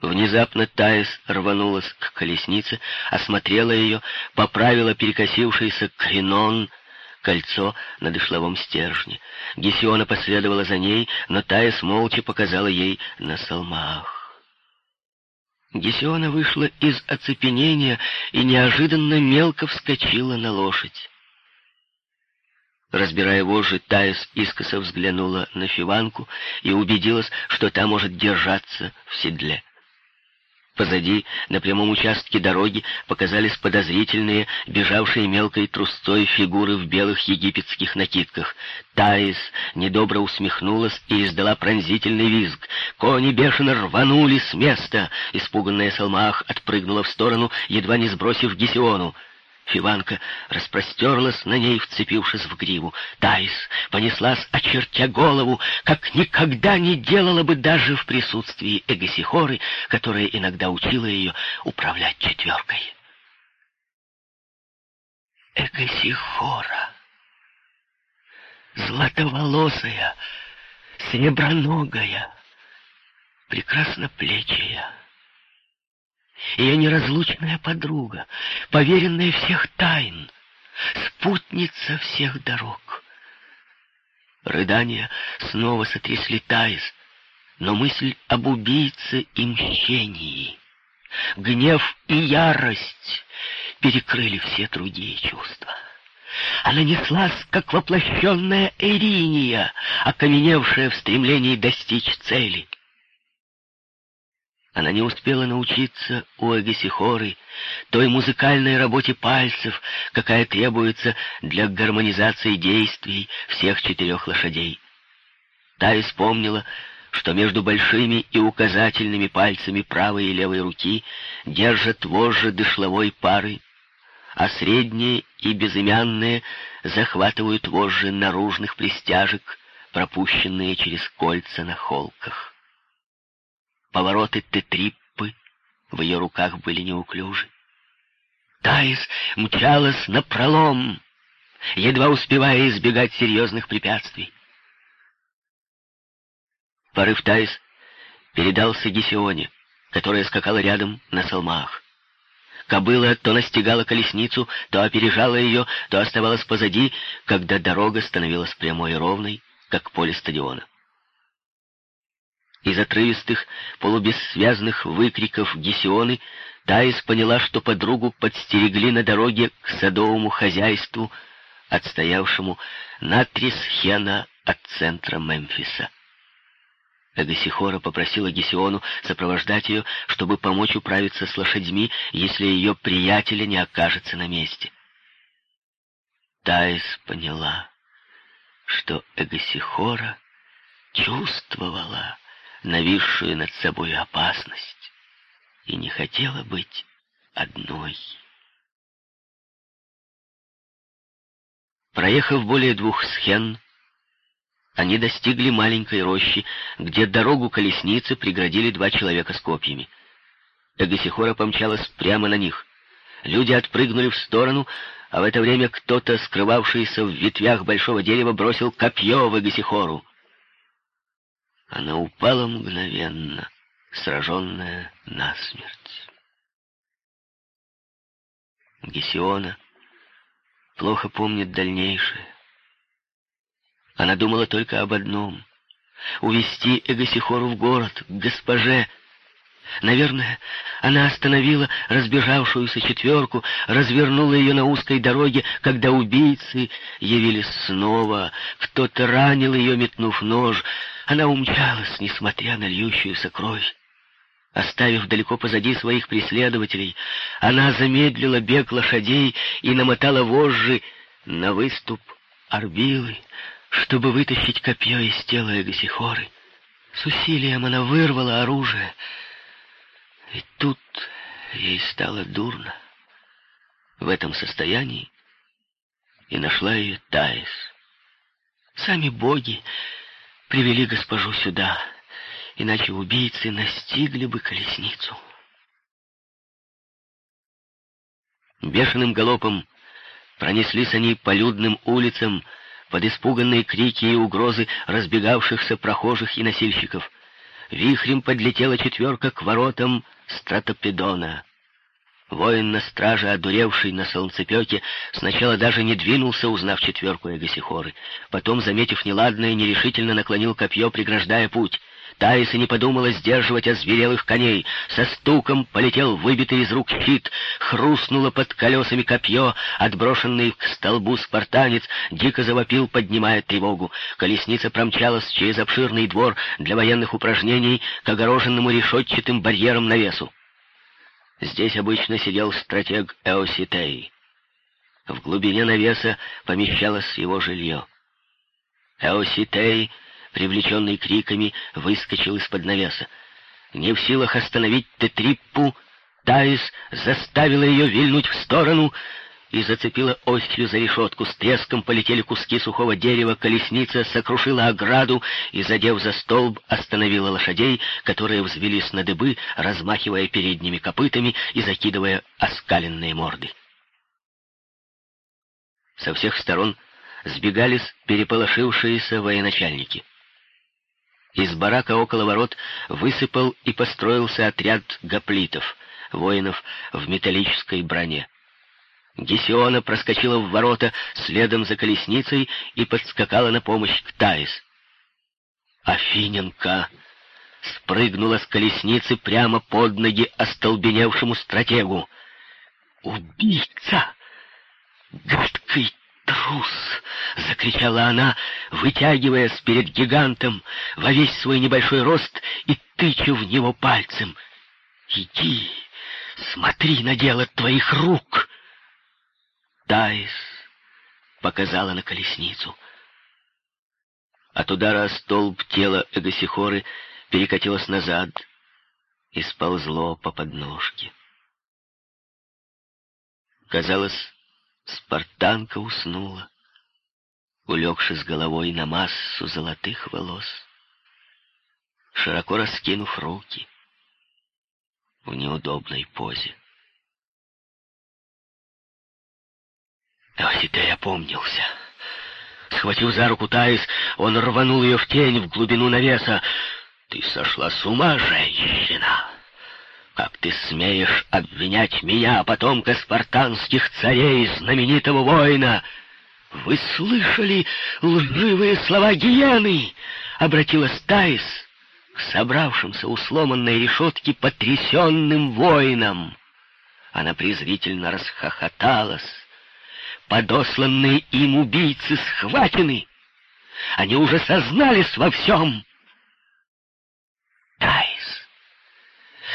Внезапно Таис рванулась к колеснице, осмотрела ее, поправила перекосившийся кренон, кольцо на дышловом стержне. Гесиона последовала за ней, но Таис молча показала ей на салмах. Гесиона вышла из оцепенения и неожиданно мелко вскочила на лошадь. Разбирая вожжи, Таис искоса взглянула на Фиванку и убедилась, что та может держаться в седле. Позади, на прямом участке дороги, показались подозрительные, бежавшие мелкой трустой фигуры в белых египетских накидках. Таис недобро усмехнулась и издала пронзительный визг. Кони бешено рванули с места. Испуганная Салмах отпрыгнула в сторону, едва не сбросив Гесиону. Фиванка распростерлась на ней, вцепившись в гриву. Таис понеслась, очертя голову, как никогда не делала бы даже в присутствии Эгосихоры, которая иногда учила ее управлять четверкой. Эгосихора, златоволосая, среброногая, прекрасноплечая, ее неразлучная подруга, поверенная всех тайн, спутница всех дорог. Рыдания снова сотрясли Таис, но мысль об убийце и мщении, гнев и ярость перекрыли все другие чувства. Она неслась, как воплощенная Эриния, окаменевшая в стремлении достичь цели. Она не успела научиться у Агесихоры той музыкальной работе пальцев, какая требуется для гармонизации действий всех четырех лошадей. Та испомнила, что между большими и указательными пальцами правой и левой руки держат вожжи дышловой пары, а средние и безымянные захватывают вожжи наружных пристяжек, пропущенные через кольца на холках. Повороты тетриппы в ее руках были неуклюжи. Таис мчалась на пролом, едва успевая избегать серьезных препятствий. Порыв Таис передался Гесионе, которая скакала рядом на салмах. Кобыла то настигала колесницу, то опережала ее, то оставалась позади, когда дорога становилась прямой и ровной, как поле стадиона. Из отрывистых, полубессвязных выкриков Гесионы Таис поняла, что подругу подстерегли на дороге к садовому хозяйству, отстоявшему на три схена от центра Мемфиса. Эгосихора попросила Гесиону сопровождать ее, чтобы помочь управиться с лошадьми, если ее приятеля не окажется на месте. Таис поняла, что Эгосихора чувствовала, нависшую над собой опасность, и не хотела быть одной. Проехав более двух схен, они достигли маленькой рощи, где дорогу колесницы преградили два человека с копьями. Эгосихора помчалась прямо на них. Люди отпрыгнули в сторону, а в это время кто-то, скрывавшийся в ветвях большого дерева, бросил копье в Эгосихору. Она упала мгновенно, сраженная насмерть. Гесиона плохо помнит дальнейшее. Она думала только об одном — увести Эгосихору в город, к госпоже, Наверное, она остановила разбежавшуюся четверку, развернула ее на узкой дороге, когда убийцы явились снова. Кто-то ранил ее, метнув нож. Она умчалась, несмотря на льющуюся кровь. Оставив далеко позади своих преследователей, она замедлила бег лошадей и намотала вожжи на выступ Арбилы, чтобы вытащить копье из тела Эгосихоры. С усилием она вырвала оружие — и тут ей стало дурно. В этом состоянии и нашла ее Таис. Сами боги привели госпожу сюда, иначе убийцы настигли бы колесницу. Бешеным галопом пронеслись они по людным улицам под испуганные крики и угрозы разбегавшихся прохожих и носильщиков — вихрем подлетела четверка к воротам стратопедона. Воин на страже, одуревший на солнцепеке, сначала даже не двинулся, узнав четверку Эгосихоры. Потом, заметив неладное, нерешительно наклонил копье, преграждая путь. Таис и не подумала сдерживать озверелых коней. Со стуком полетел выбитый из рук щит, хрустнуло под колесами копье, отброшенный к столбу спартанец, дико завопил, поднимая тревогу. Колесница промчалась через обширный двор для военных упражнений к огороженному решетчатым барьером навесу. Здесь обычно сидел стратег Эоситей. В глубине навеса помещалось его жилье. Эоситей, привлеченный криками, выскочил из-под навеса. Не в силах остановить Тетриппу, Таис заставила ее вильнуть в сторону — и зацепила осью за решетку. С треском полетели куски сухого дерева, колесница сокрушила ограду и, задев за столб, остановила лошадей, которые взвелись на дыбы, размахивая передними копытами и закидывая оскаленные морды. Со всех сторон сбегались переполошившиеся военачальники. Из барака около ворот высыпал и построился отряд гоплитов, воинов в металлической броне. Гесиона проскочила в ворота следом за колесницей и подскакала на помощь к Таис. Афиненко спрыгнула с колесницы прямо под ноги остолбеневшему стратегу. «Убийца! Гадкий трус!» — закричала она, вытягиваясь перед гигантом во весь свой небольшой рост и тыча в него пальцем. «Иди, смотри на дело твоих рук!» Таис показала на колесницу. От удара столб тела Эгосихоры перекатилось назад и сползло по подножке. Казалось, спартанка уснула, улегшись головой на массу золотых волос, широко раскинув руки в неудобной позе. Теоситей опомнился. Схватив за руку Таис, он рванул ее в тень, в глубину навеса. «Ты сошла с ума, женщина! Как ты смеешь обвинять меня, потомка спартанских царей, знаменитого воина? Вы слышали лживые слова гиены?» — обратилась Таис к собравшимся у сломанной решетки потрясенным воинам. Она презрительно расхохоталась Подосланные им убийцы схвачены. Они уже сознались во всем. Тайс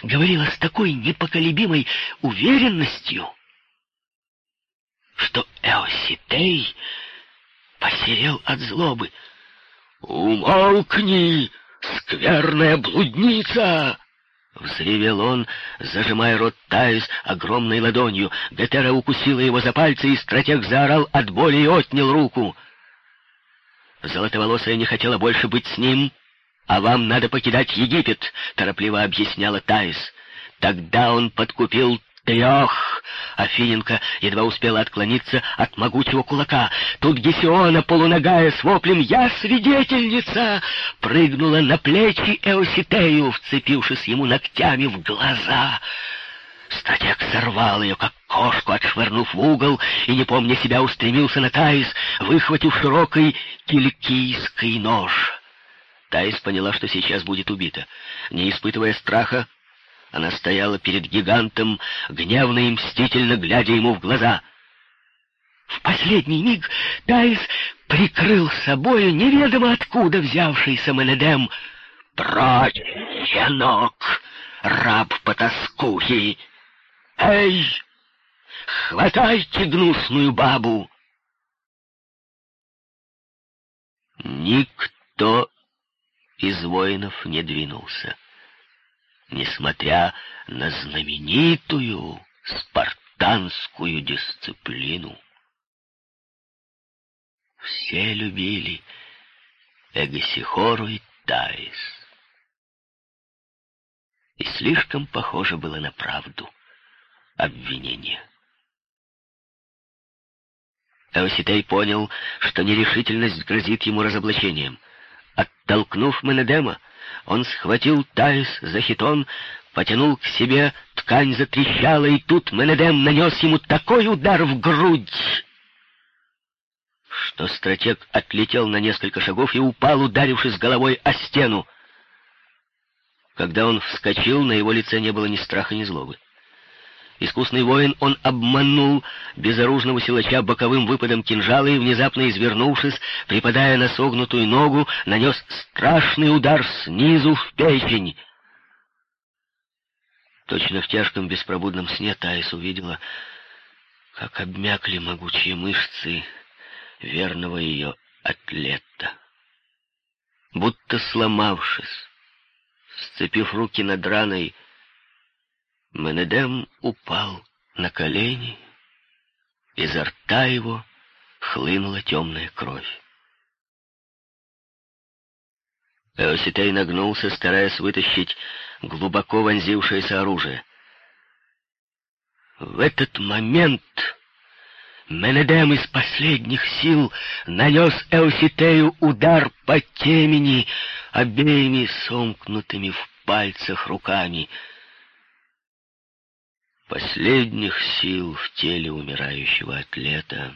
говорила с такой непоколебимой уверенностью, что Эоситей посерел от злобы. «Умолкни, скверная блудница!» Взревел он, зажимая рот Таис огромной ладонью. Гетера укусила его за пальцы, и стратег заорал от боли и отнял руку. Золотоволосая не хотела больше быть с ним, а вам надо покидать Египет, торопливо объясняла Таис. Тогда он подкупил трех. Афиненко едва успела отклониться от могучего кулака. Тут Гесиона, полуногая, с воплем «Я свидетельница!» прыгнула на плечи Эоситею, вцепившись ему ногтями в глаза. Стратег сорвал ее, как кошку, отшвырнув в угол, и, не помня себя, устремился на Таис, выхватив широкий киликийский нож. Таис поняла, что сейчас будет убита. Не испытывая страха, она стояла перед гигантом, гневно и мстительно глядя ему в глаза. В последний миг Таис прикрыл собою неведомо откуда взявшийся Менедем. «Прочь, щенок, раб потаскухи! Эй, хватайте гнусную бабу!» Никто из воинов не двинулся несмотря на знаменитую спартанскую дисциплину. Все любили Эгосихору и Таис. И слишком похоже было на правду обвинение. Эоситей понял, что нерешительность грозит ему разоблачением. Оттолкнув Менедема, он схватил Таис за хитон, потянул к себе, ткань затрещала, и тут Менедем нанес ему такой удар в грудь, что стратег отлетел на несколько шагов и упал, ударившись головой о стену. Когда он вскочил, на его лице не было ни страха, ни злобы. Искусный воин, он обманул безоружного силача боковым выпадом кинжала и, внезапно извернувшись, припадая на согнутую ногу, нанес страшный удар снизу в печень. Точно в тяжком беспробудном сне Таис увидела, как обмякли могучие мышцы верного ее атлета. Будто сломавшись, сцепив руки над раной, Менедем упал на колени, изо рта его хлынула темная кровь. Эоситей нагнулся, стараясь вытащить глубоко вонзившееся оружие. В этот момент Менедем из последних сил нанес Эоситею удар по темени обеими сомкнутыми в пальцах руками — Последних сил в теле умирающего атлета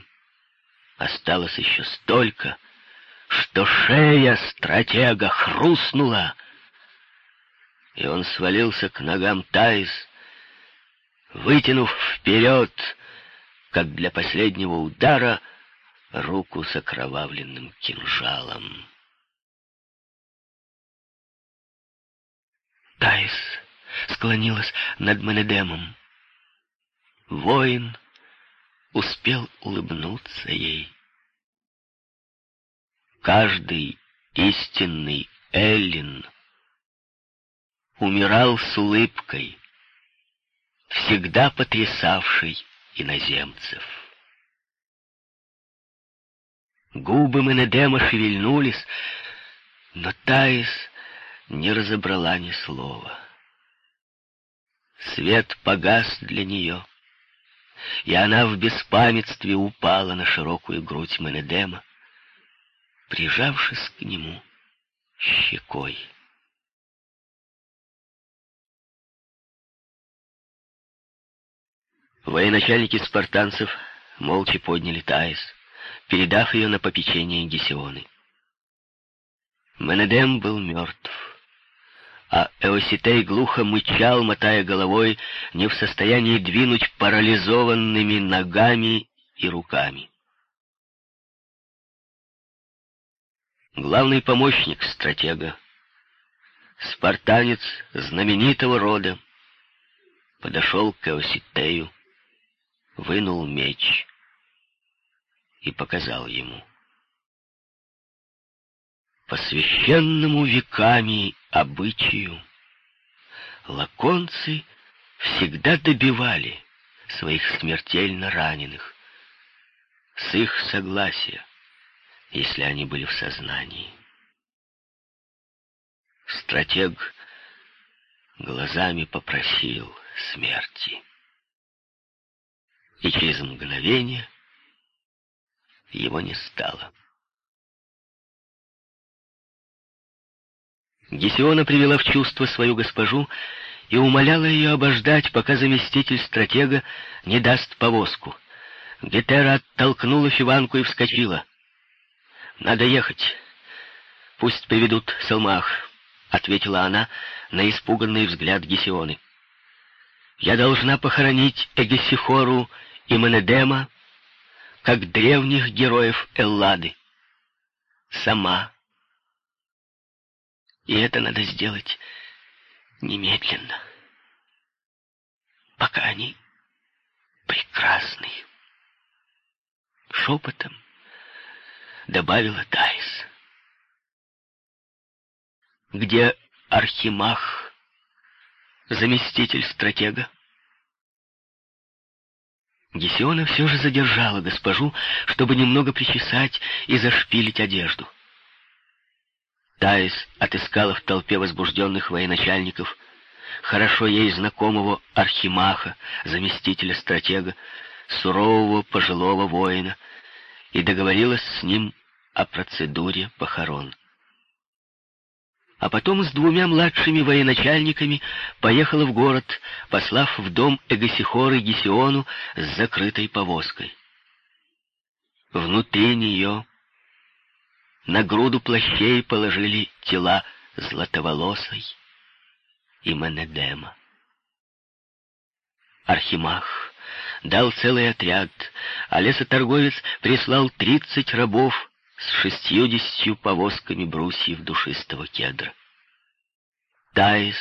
осталось еще столько, что шея стратега хрустнула, и он свалился к ногам Таис, вытянув вперед, как для последнего удара, руку с окровавленным кинжалом. Таис склонилась над Менедемом. Воин успел улыбнуться ей. Каждый истинный Эллин умирал с улыбкой, всегда потрясавшей иноземцев. Губы Менедема шевельнулись, но Таис не разобрала ни слова. Свет погас для нее — и она в беспамятстве упала на широкую грудь Менедема, прижавшись к нему щекой. Военачальники спартанцев молча подняли Таис, передав ее на попечение Гесионы. Менедем был мертв а Эоситей глухо мычал, мотая головой, не в состоянии двинуть парализованными ногами и руками. Главный помощник стратега, спартанец знаменитого рода, подошел к Эоситею, вынул меч и показал ему по священному веками обычаю, лаконцы всегда добивали своих смертельно раненых с их согласия, если они были в сознании. Стратег глазами попросил смерти. И через мгновение его не стало. Гесиона привела в чувство свою госпожу и умоляла ее обождать, пока заместитель стратега не даст повозку. Гетера оттолкнула Фиванку и вскочила. «Надо ехать. Пусть приведут Салмах», — ответила она на испуганный взгляд Гесионы. «Я должна похоронить Эгесихору и Менедема, как древних героев Эллады. Сама». И это надо сделать немедленно, пока они прекрасны. Шепотом добавила Тайс. Где Архимах, заместитель стратега? Гесиона все же задержала госпожу, чтобы немного причесать и зашпилить одежду. Таис отыскала в толпе возбужденных военачальников хорошо ей знакомого архимаха, заместителя стратега, сурового пожилого воина, и договорилась с ним о процедуре похорон. а потом с двумя младшими военачальниками поехала в город, послав в дом Эгосихоры Гесиону с закрытой повозкой. Внутри нее на груду плащей положили тела Златоволосой и Менедема. Архимах дал целый отряд, а лесоторговец прислал тридцать рабов с шестьюдесятью повозками брусьев душистого кедра. Таис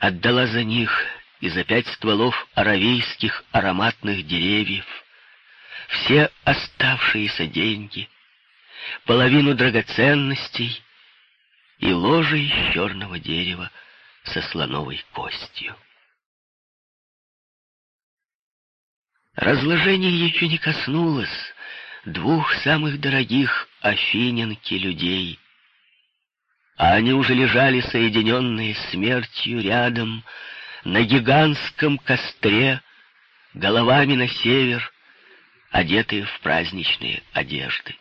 отдала за них и за пять стволов аравийских ароматных деревьев все оставшиеся деньги, половину драгоценностей и ложе из черного дерева со слоновой костью. Разложение еще не коснулось двух самых дорогих афиненки людей, а они уже лежали соединенные смертью рядом на гигантском костре, головами на север, одетые в праздничные одежды.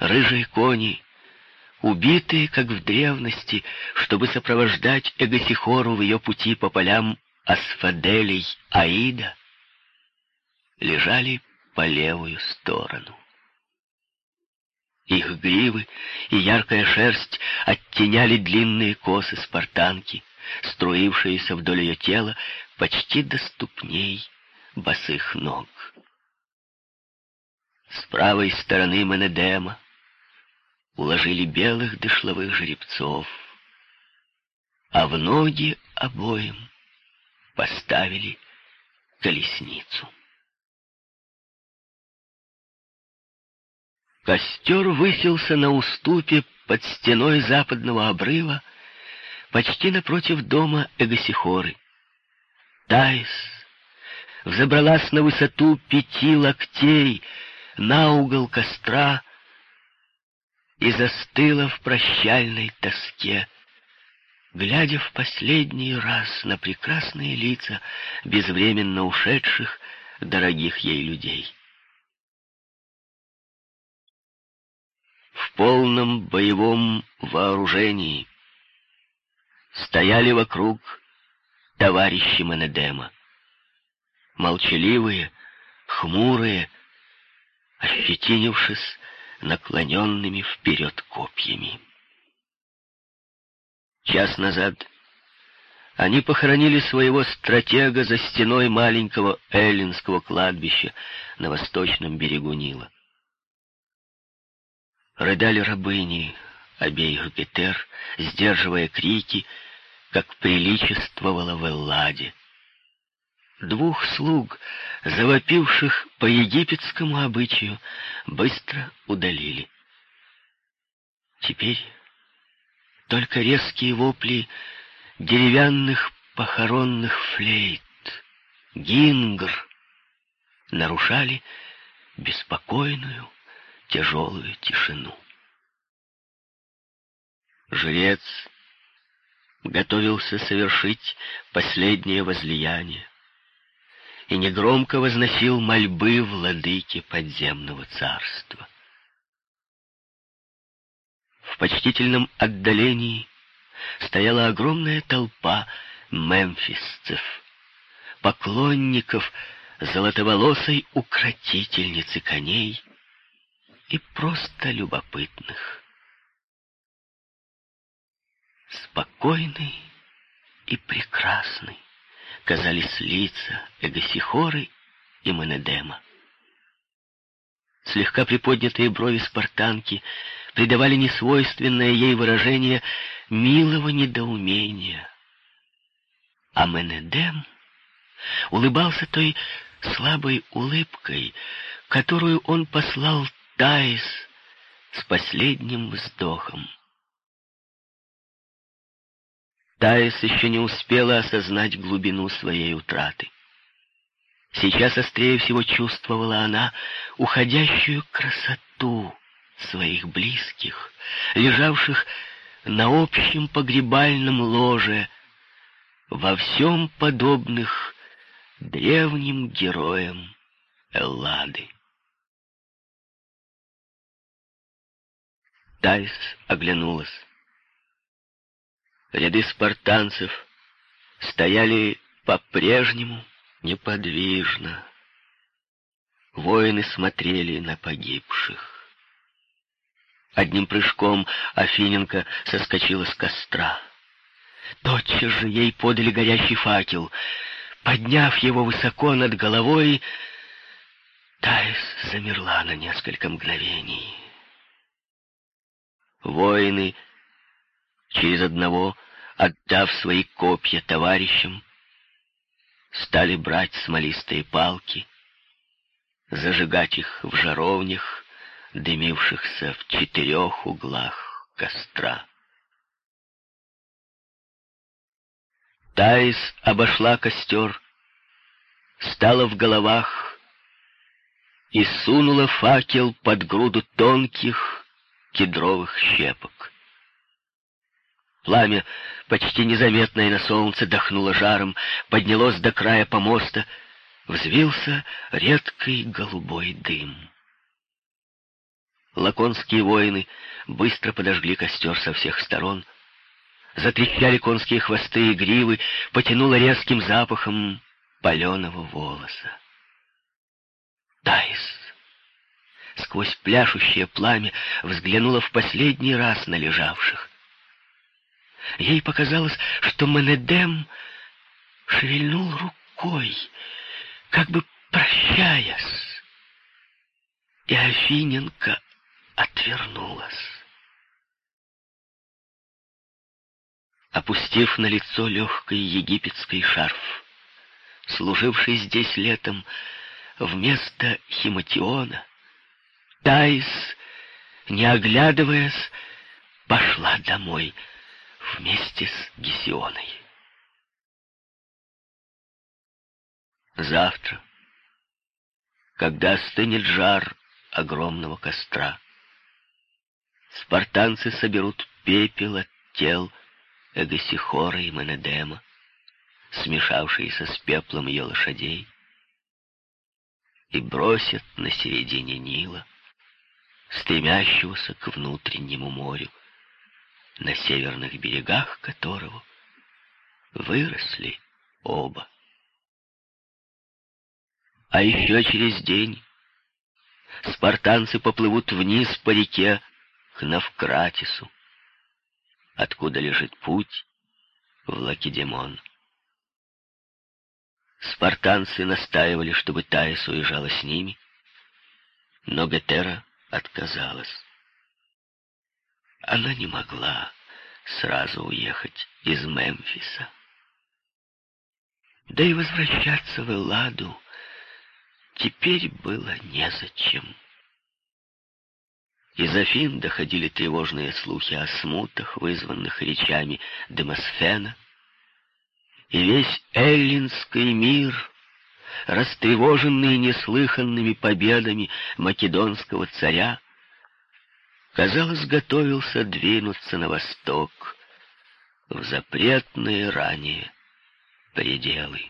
Рыжие кони, убитые, как в древности, чтобы сопровождать Эгосихору в ее пути по полям Асфаделей Аида, лежали по левую сторону. Их гривы и яркая шерсть оттеняли длинные косы спартанки, струившиеся вдоль ее тела почти до ступней босых ног. С правой стороны Менедема уложили белых дышловых жеребцов, а в ноги обоим поставили колесницу. Костер высился на уступе под стеной западного обрыва, почти напротив дома Эгосихоры. Таис взобралась на высоту пяти локтей на угол костра и застыла в прощальной тоске, глядя в последний раз на прекрасные лица безвременно ушедших, дорогих ей людей. В полном боевом вооружении стояли вокруг товарищи Менедема. Молчаливые, хмурые, ощетинившись наклоненными вперед копьями. Час назад они похоронили своего стратега за стеной маленького эллинского кладбища на восточном берегу Нила. Рыдали рабыни обеих Гетер, сдерживая крики, как приличествовало в Элладе. Двух слуг, завопивших по египетскому обычаю, быстро удалили. Теперь только резкие вопли деревянных похоронных флейт, гингр, нарушали беспокойную, тяжелую тишину. Жрец готовился совершить последнее возлияние и негромко возносил мольбы владыке подземного царства. В почтительном отдалении стояла огромная толпа мемфисцев, поклонников золотоволосой укротительницы коней и просто любопытных. Спокойный и прекрасный казались лица Эгосихоры и Менедема. Слегка приподнятые брови спартанки придавали несвойственное ей выражение милого недоумения. А Менедем улыбался той слабой улыбкой, которую он послал Таис с последним вздохом. Таис еще не успела осознать глубину своей утраты. Сейчас острее всего чувствовала она уходящую красоту своих близких, лежавших на общем погребальном ложе, во всем подобных древним героям Эллады. Тайс оглянулась. Ряды спартанцев стояли по-прежнему неподвижно. Воины смотрели на погибших. Одним прыжком Афиненко соскочила с костра. Тотчас же ей подали горящий факел. Подняв его высоко над головой, Таис замерла на несколько мгновений. Воины, через одного, отдав свои копья товарищам, стали брать смолистые палки, зажигать их в жаровнях, дымившихся в четырех углах костра. Таис обошла костер, стала в головах и сунула факел под груду тонких кедровых щепок. Пламя, почти незаметное на солнце, дохнуло жаром, поднялось до края помоста, взвился редкий голубой дым. Лаконские воины быстро подожгли костер со всех сторон. Затрещали конские хвосты и гривы, потянуло резким запахом паленого волоса. Таис сквозь пляшущее пламя взглянула в последний раз на лежавших. Ей показалось, что Менедем шевельнул рукой, как бы прощаясь, и Афиненко отвернулась. Опустив на лицо легкий египетский шарф, служивший здесь летом вместо химатиона, Таис, не оглядываясь, пошла домой вместе с Гесионой. Завтра, когда стынет жар огромного костра, спартанцы соберут пепел от тел Эгосихора и Менедема, смешавшиеся с пеплом ее лошадей, и бросят на середине Нила стремящегося к внутреннему морю, на северных берегах которого выросли оба. А еще через день спартанцы поплывут вниз по реке к Навкратису, откуда лежит путь в Лакедемон. Спартанцы настаивали, чтобы Таис уезжала с ними, но Гетера отказалась. Она не могла сразу уехать из Мемфиса. Да и возвращаться в Элладу теперь было незачем. Из Афин доходили тревожные слухи о смутах, вызванных речами Демосфена, и весь эллинский мир растревоженный неслыханными победами македонского царя, казалось, готовился двинуться на восток, в запретные ранее пределы.